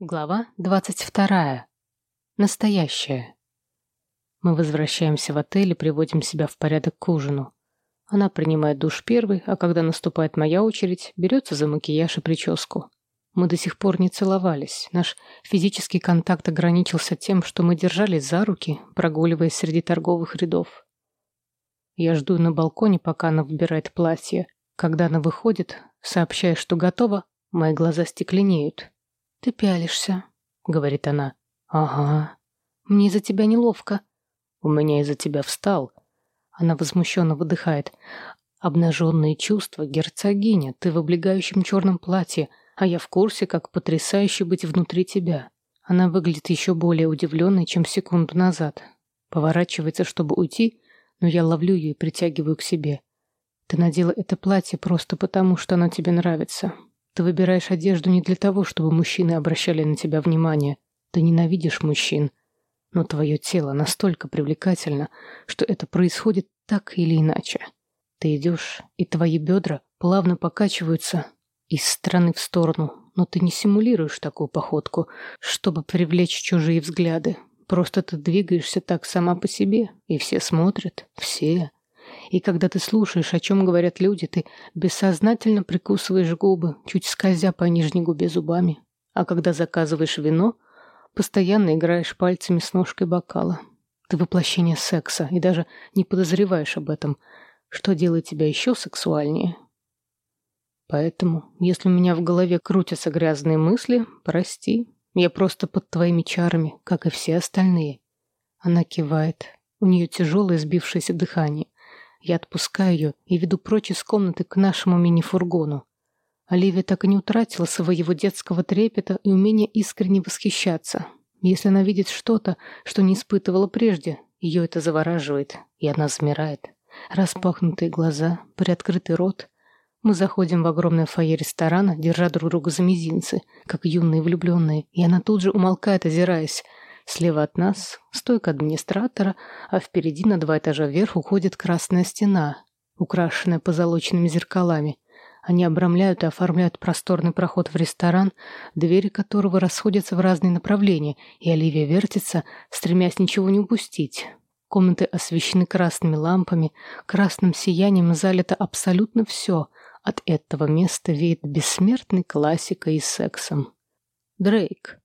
Глава двадцать вторая. Настоящая. Мы возвращаемся в отель и приводим себя в порядок к ужину. Она принимает душ первой, а когда наступает моя очередь, берется за макияж и прическу. Мы до сих пор не целовались. Наш физический контакт ограничился тем, что мы держались за руки, прогуливаясь среди торговых рядов. Я жду на балконе, пока она выбирает платье. Когда она выходит, сообщая, что готова, мои глаза стекленеют. «Ты пялишься», — говорит она. «Ага. Мне из-за тебя неловко». «У меня из-за тебя встал». Она возмущенно выдыхает. «Обнаженные чувства, герцогиня, ты в облегающем черном платье, а я в курсе, как потрясающе быть внутри тебя». Она выглядит еще более удивленной, чем секунду назад. Поворачивается, чтобы уйти, но я ловлю ее и притягиваю к себе. Ты надела это платье просто потому, что оно тебе нравится. Ты выбираешь одежду не для того, чтобы мужчины обращали на тебя внимание. Ты ненавидишь мужчин. Но твое тело настолько привлекательно, что это происходит так или иначе. Ты идешь, и твои бедра плавно покачиваются из стороны в сторону, но ты не симулируешь такую походку, чтобы привлечь чужие взгляды. Просто ты двигаешься так сама по себе, и все смотрят, все. И когда ты слушаешь, о чем говорят люди, ты бессознательно прикусываешь губы, чуть скользя по нижней губе зубами. А когда заказываешь вино, постоянно играешь пальцами с ножкой бокала. Ты воплощение секса и даже не подозреваешь об этом, что делает тебя еще сексуальнее. Поэтому, если у меня в голове крутятся грязные мысли, прости, я просто под твоими чарами, как и все остальные. Она кивает. У нее тяжелое сбившееся дыхание. Я отпускаю ее и веду прочь из комнаты к нашему мини-фургону. Оливия так и не утратила своего детского трепета и умения искренне восхищаться. Если она видит что-то, что не испытывала прежде, ее это завораживает, и она замирает. Распахнутые глаза, приоткрытый рот. Мы заходим в огромное фойе ресторана, держа друг друга за мизинцы, как юные влюбленные, и она тут же умолкает, озираясь. Слева от нас стойка администратора, а впереди на два этажа вверх уходит красная стена, украшенная позолоченными зеркалами. Они обрамляют и оформляют просторный проход в ресторан, двери которого расходятся в разные направления, и Оливия вертится, стремясь ничего не упустить. Комнаты освещены красными лампами, красным сиянием залито абсолютно все. От этого места веет бессмертной классикой и сексом. Дрейк.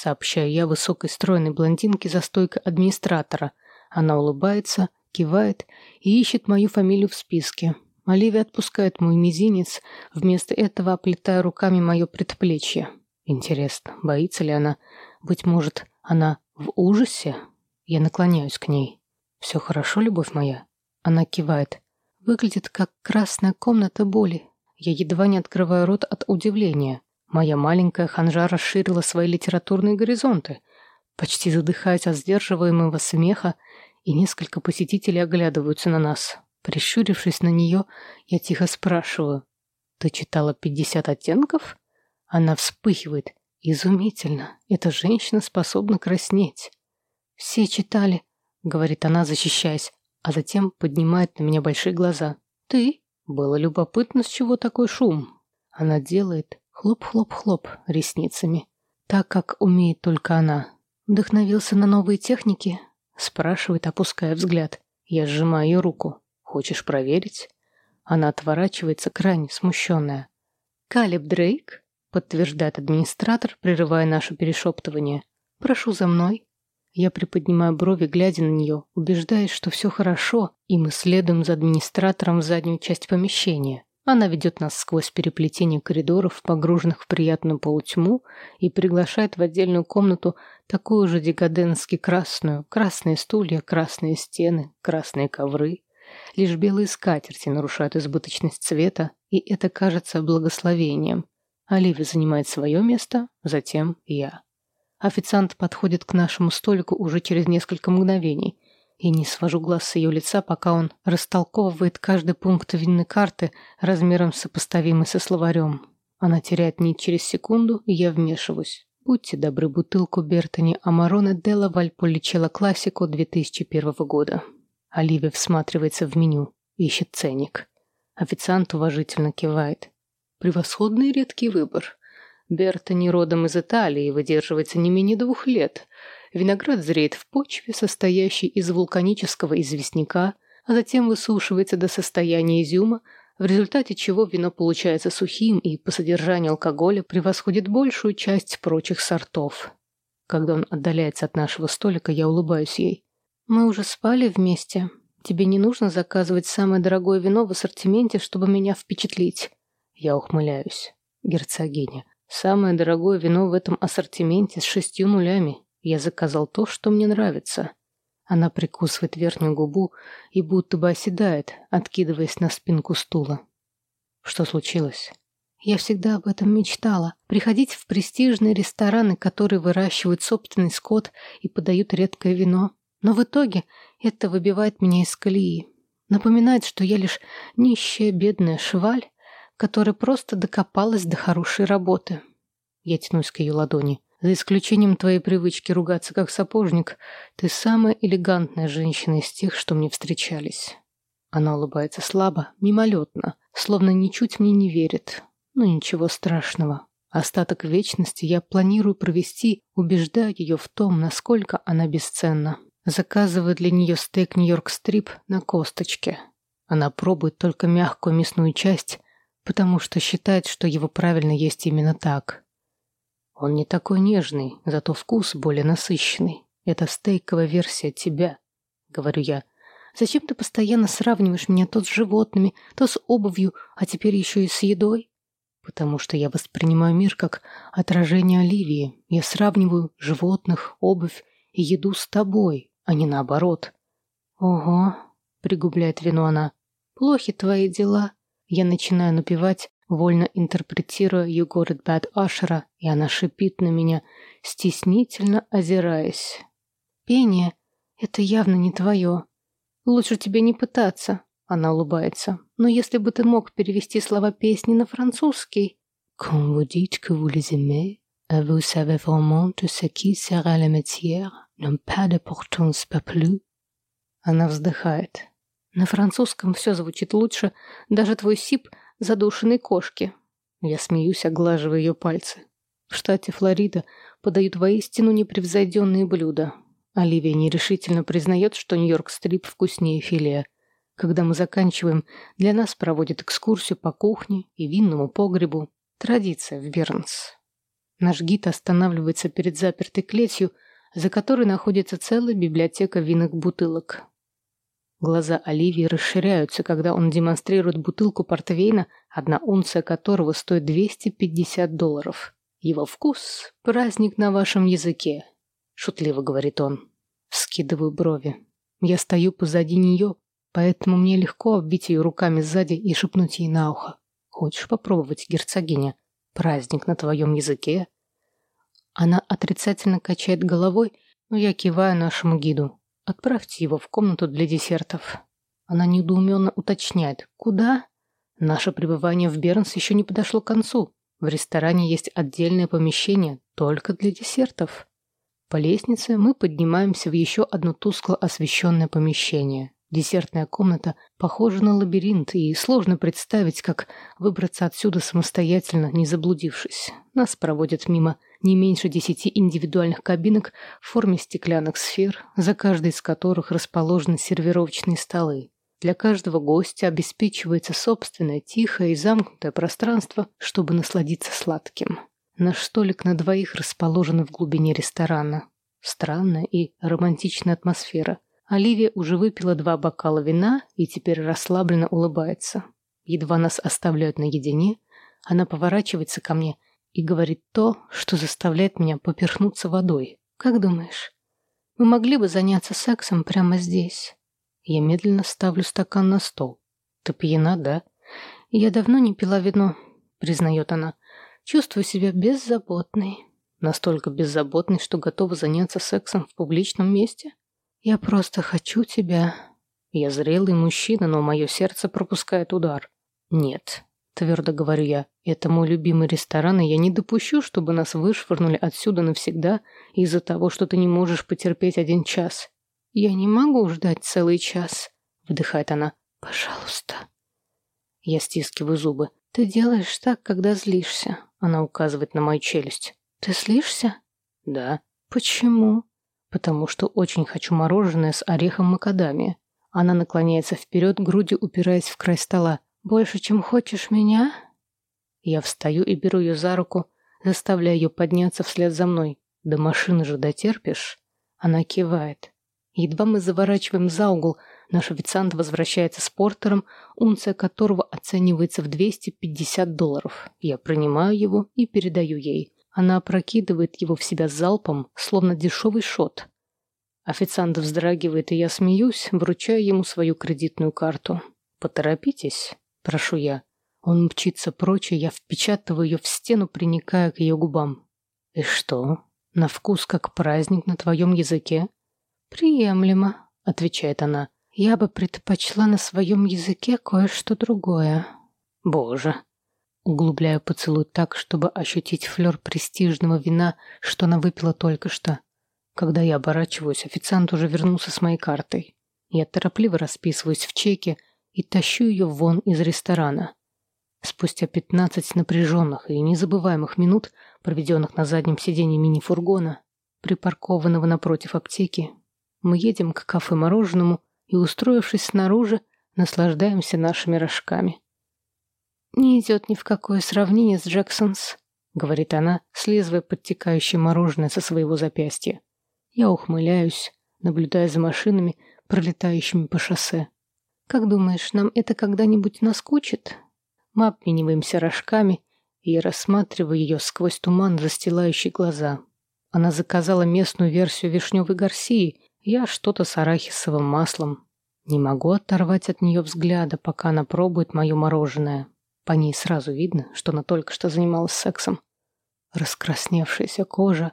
Сообщаю я высокой стройной блондинке за стойкой администратора. Она улыбается, кивает и ищет мою фамилию в списке. Оливия отпускает мой мизинец, вместо этого оплетая руками мое предплечье. Интересно, боится ли она? Быть может, она в ужасе? Я наклоняюсь к ней. «Все хорошо, любовь моя?» Она кивает. Выглядит как красная комната боли. Я едва не открываю рот от удивления. Моя маленькая ханжа расширила свои литературные горизонты, почти задыхаясь от сдерживаемого смеха, и несколько посетителей оглядываются на нас. Прищурившись на нее, я тихо спрашиваю, «Ты читала пятьдесят оттенков?» Она вспыхивает. «Изумительно! Эта женщина способна краснеть!» «Все читали», — говорит она, защищаясь, а затем поднимает на меня большие глаза. «Ты?» Было любопытно, с чего такой шум. Она делает Хлоп-хлоп-хлоп ресницами, так как умеет только она. Вдохновился на новые техники? Спрашивает, опуская взгляд. Я сжимаю ее руку. Хочешь проверить? Она отворачивается, крайне смущенная. «Калеб Дрейк?» — подтверждает администратор, прерывая наше перешептывание. «Прошу за мной». Я приподнимаю брови, глядя на нее, убеждаясь, что все хорошо, и мы следуем за администратором в заднюю часть помещения. Она ведет нас сквозь переплетение коридоров, погруженных в приятную полутьму, и приглашает в отдельную комнату такую же декаденски красную. Красные стулья, красные стены, красные ковры. Лишь белые скатерти нарушают избыточность цвета, и это кажется благословением. Оливия занимает свое место, затем я. Официант подходит к нашему столику уже через несколько мгновений – и не свожу глаз с ее лица, пока он растолковывает каждый пункт винной карты размером сопоставимый со словарем. Она теряет нить через секунду, и я вмешиваюсь. Будьте добры, бутылку Бертони Амароне Делла Вальполичелла Классику 2001 года. Оливия всматривается в меню, ищет ценник. Официант уважительно кивает. Превосходный редкий выбор. Бертони родом из Италии и выдерживается не менее двух лет. Виноград зреет в почве, состоящей из вулканического известняка, а затем высушивается до состояния изюма, в результате чего вино получается сухим и по содержанию алкоголя превосходит большую часть прочих сортов. Когда он отдаляется от нашего столика, я улыбаюсь ей. «Мы уже спали вместе. Тебе не нужно заказывать самое дорогое вино в ассортименте, чтобы меня впечатлить». Я ухмыляюсь. Герцогиня. Самое дорогое вино в этом ассортименте с шестью нулями. Я заказал то, что мне нравится. Она прикусывает верхнюю губу и будто бы оседает, откидываясь на спинку стула. Что случилось? Я всегда об этом мечтала. Приходить в престижные рестораны, которые выращивают собственный скот и подают редкое вино. Но в итоге это выбивает меня из колеи. Напоминает, что я лишь нищая бедная шваль, которая просто докопалась до хорошей работы. Я тянусь к ее ладони. За исключением твоей привычки ругаться как сапожник, ты самая элегантная женщина из тех, что мне встречались. Она улыбается слабо, мимолетно, словно ничуть мне не верит. Но ничего страшного. Остаток вечности я планирую провести, убеждая ее в том, насколько она бесценна. Заказываю для нее стейк Нью-Йорк-стрип на косточке. Она пробует только мягкую мясную часть, потому что считает, что его правильно есть именно так. Он не такой нежный, зато вкус более насыщенный. Это стейковая версия тебя, говорю я. Зачем ты постоянно сравниваешь меня то с животными, то с обувью, а теперь еще и с едой? Потому что я воспринимаю мир как отражение Оливии. Я сравниваю животных, обувь и еду с тобой, а не наоборот. Ого, пригубляет вино она. Плохи твои дела. Я начинаю напевать, вольно интерпретируя «You got it bad» Ашера, и она шипит на меня, стеснительно озираясь. «Пение — это явно не твое. Лучше тебе не пытаться», — она улыбается. «Но если бы ты мог перевести слова песни на французский...» «Quand vous dites que vous les aimez, vous savez vraiment tout ce qui sera la matière, non pas de pourtance pas plus?» Она вздыхает. На французском все звучит лучше, даже твой сип — задушенной кошки. Я смеюсь, оглаживая ее пальцы. В штате Флорида подают воистину непревзойденные блюда. Оливия нерешительно признает, что Нью-Йорк-стрип вкуснее филе. Когда мы заканчиваем, для нас проводят экскурсию по кухне и винному погребу. Традиция в Бернс. Наш гид останавливается перед запертой клетью, за которой находится целая библиотека винных бутылок. Глаза Оливии расширяются, когда он демонстрирует бутылку портвейна, одна унция которого стоит 250 долларов. «Его вкус – праздник на вашем языке», – шутливо говорит он. Скидываю брови. Я стою позади нее, поэтому мне легко оббить ее руками сзади и шепнуть ей на ухо. «Хочешь попробовать, герцогиня? Праздник на твоем языке?» Она отрицательно качает головой, но я киваю нашему гиду. Отправьте его в комнату для десертов. Она недоуменно уточняет. Куда? Наше пребывание в Бернс еще не подошло к концу. В ресторане есть отдельное помещение только для десертов. По лестнице мы поднимаемся в еще одно тускло освещенное помещение. Десертная комната похожа на лабиринт, и сложно представить, как выбраться отсюда самостоятельно, не заблудившись. Нас проводят мимо не меньше десяти индивидуальных кабинок в форме стеклянных сфер, за каждой из которых расположены сервировочные столы. Для каждого гостя обеспечивается собственное тихое и замкнутое пространство, чтобы насладиться сладким. Наш столик на двоих расположен в глубине ресторана. Странная и романтичная атмосфера. Оливия уже выпила два бокала вина и теперь расслабленно улыбается. Едва нас оставляют наедине, она поворачивается ко мне – и говорит то, что заставляет меня поперхнуться водой. Как думаешь, мы могли бы заняться сексом прямо здесь? Я медленно ставлю стакан на стол. Ты пьяна, да? Я давно не пила вино, признает она. Чувствую себя беззаботной. Настолько беззаботной, что готова заняться сексом в публичном месте? Я просто хочу тебя. Я зрелый мужчина, но мое сердце пропускает удар. Нет, Твердо говорю я. Это мой любимый ресторан, и я не допущу, чтобы нас вышвырнули отсюда навсегда из-за того, что ты не можешь потерпеть один час. Я не могу ждать целый час, вдыхает она. Пожалуйста. Я стискиваю зубы. Ты делаешь так, когда злишься. Она указывает на мою челюсть. Ты злишься? Да. Почему? Потому что очень хочу мороженое с орехом макадамия. Она наклоняется вперед, грудью упираясь в край стола. Больше, чем хочешь меня? Я встаю и беру ее за руку, заставляя ее подняться вслед за мной. До машины же дотерпишь? Она кивает. Едва мы заворачиваем за угол, наш официант возвращается с портером, унция которого оценивается в 250 долларов. Я принимаю его и передаю ей. Она опрокидывает его в себя залпом, словно дешевый шот. Официант вздрагивает, и я смеюсь, вручая ему свою кредитную карту. «Поторопитесь», – прошу я. Он мчится прочь, и я впечатываю ее в стену, приникая к ее губам. «И что? На вкус как праздник на твоем языке?» «Приемлемо», — отвечает она. «Я бы предпочла на своем языке кое-что другое». «Боже!» Углубляю поцелуй так, чтобы ощутить флер престижного вина, что она выпила только что. Когда я оборачиваюсь, официант уже вернулся с моей картой. Я торопливо расписываюсь в чеке и тащу ее вон из ресторана. Спустя пятнадцать напряженных и незабываемых минут, проведенных на заднем сиденье мини-фургона, припаркованного напротив аптеки, мы едем к кафе-мороженому и, устроившись снаружи, наслаждаемся нашими рожками. «Не идет ни в какое сравнение с Джексонс», — говорит она, слизывая подтекающее мороженое со своего запястья. Я ухмыляюсь, наблюдая за машинами, пролетающими по шоссе. «Как думаешь, нам это когда-нибудь наскучит?» Мы обмениваемся рожками, и я рассматриваю ее сквозь туман, застилающий глаза. Она заказала местную версию вишневой гарсии, я что-то с арахисовым маслом. Не могу оторвать от нее взгляда, пока она пробует мое мороженое. По ней сразу видно, что она только что занималась сексом. Раскрасневшаяся кожа,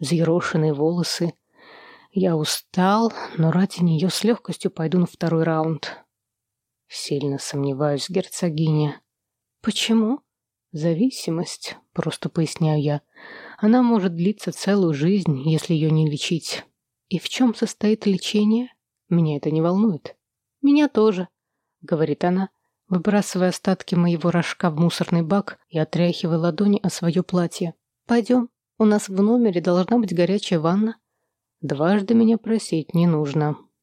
взъерошенные волосы. Я устал, но ради нее с легкостью пойду на второй раунд. Сильно сомневаюсь, герцогиня. Почему? Зависимость, просто поясняю я. Она может длиться целую жизнь, если ее не лечить. И в чем состоит лечение? Меня это не волнует. Меня тоже, говорит она, выбрасывая остатки моего рожка в мусорный бак и отряхивая ладони о свое платье. Пойдем, у нас в номере должна быть горячая ванна. Дважды меня просить не нужно.